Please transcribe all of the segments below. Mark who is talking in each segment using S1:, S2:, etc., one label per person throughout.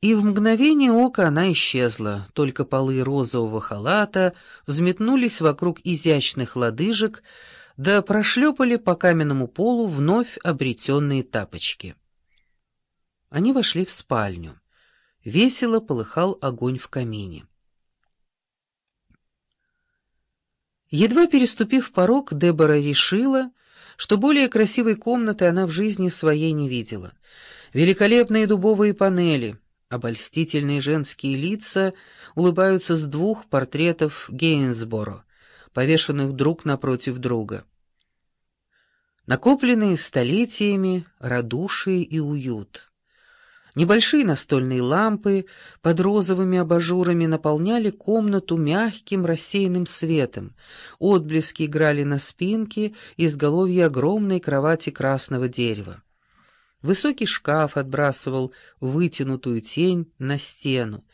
S1: И в мгновение ока она исчезла, только полы розового халата взметнулись вокруг изящных лодыжек, да прошлепали по каменному полу вновь обретенные тапочки. Они вошли в спальню. Весело полыхал огонь в камине. Едва переступив порог, Дебора решила, что более красивой комнаты она в жизни своей не видела. Великолепные дубовые панели — Обольстительные женские лица улыбаются с двух портретов Гейнсборо, повешенных друг напротив друга. Накопленные столетиями радушие и уют. Небольшие настольные лампы под розовыми абажурами наполняли комнату мягким рассеянным светом, отблески играли на спинке и изголовье огромной кровати красного дерева. Высокий шкаф отбрасывал вытянутую тень на стену.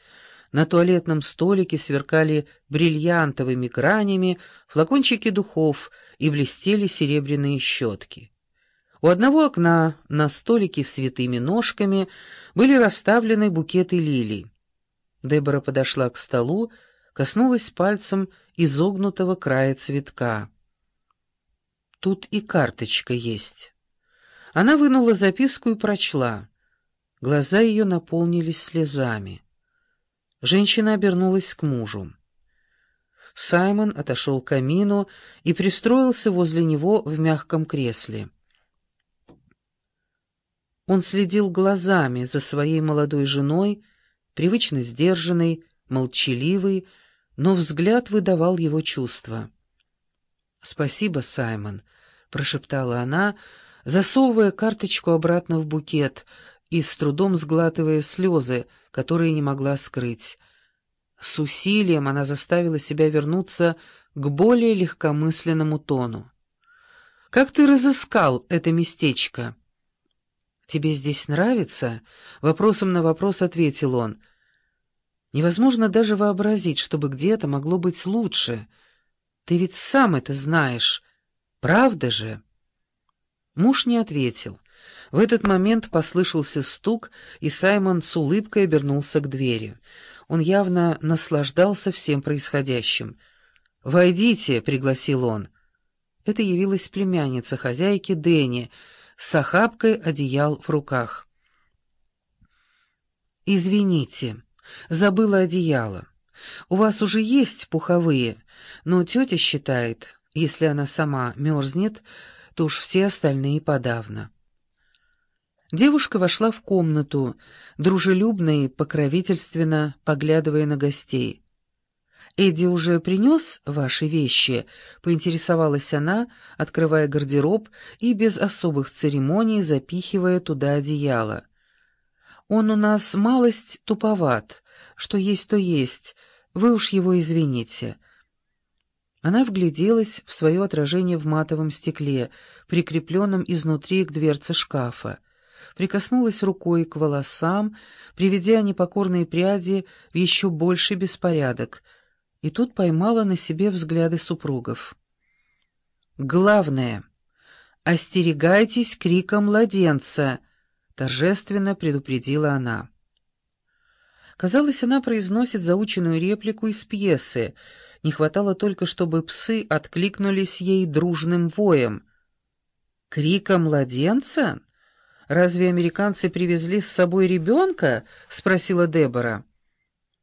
S1: На туалетном столике сверкали бриллиантовыми гранями флакончики духов и блестели серебряные щетки. У одного окна на столике с витыми ножками были расставлены букеты лилий. Дебора подошла к столу, коснулась пальцем изогнутого края цветка. «Тут и карточка есть». Она вынула записку и прочла. Глаза ее наполнились слезами. Женщина обернулась к мужу. Саймон отошел к камину и пристроился возле него в мягком кресле. Он следил глазами за своей молодой женой, привычно сдержанной, молчаливой, но взгляд выдавал его чувства. «Спасибо, Саймон», — прошептала она, — засовывая карточку обратно в букет и с трудом сглатывая слезы, которые не могла скрыть. С усилием она заставила себя вернуться к более легкомысленному тону. «Как ты разыскал это местечко?» «Тебе здесь нравится?» — вопросом на вопрос ответил он. «Невозможно даже вообразить, чтобы где-то могло быть лучше. Ты ведь сам это знаешь. Правда же?» Муж не ответил. В этот момент послышался стук, и Саймон с улыбкой обернулся к двери. Он явно наслаждался всем происходящим. «Войдите», — пригласил он. Это явилась племянница хозяйки Дэнни с охапкой одеял в руках. «Извините, забыла одеяло. У вас уже есть пуховые, но тетя считает, если она сама мерзнет, то уж все остальные подавно. Девушка вошла в комнату, дружелюбно и покровительственно поглядывая на гостей. «Эдди уже принес ваши вещи?» — поинтересовалась она, открывая гардероб и без особых церемоний запихивая туда одеяло. «Он у нас малость туповат. Что есть, то есть. Вы уж его извините. Она вгляделась в свое отражение в матовом стекле, прикрепленном изнутри к дверце шкафа. Прикоснулась рукой к волосам, приведя непокорные пряди в еще больший беспорядок, и тут поймала на себе взгляды супругов. «Главное, остерегайтесь крика младенца», — торжественно предупредила она. Казалось, она произносит заученную реплику из пьесы — не хватало только, чтобы псы откликнулись ей дружным воем. «Крика младенца? Разве американцы привезли с собой ребенка?» — спросила Дебора.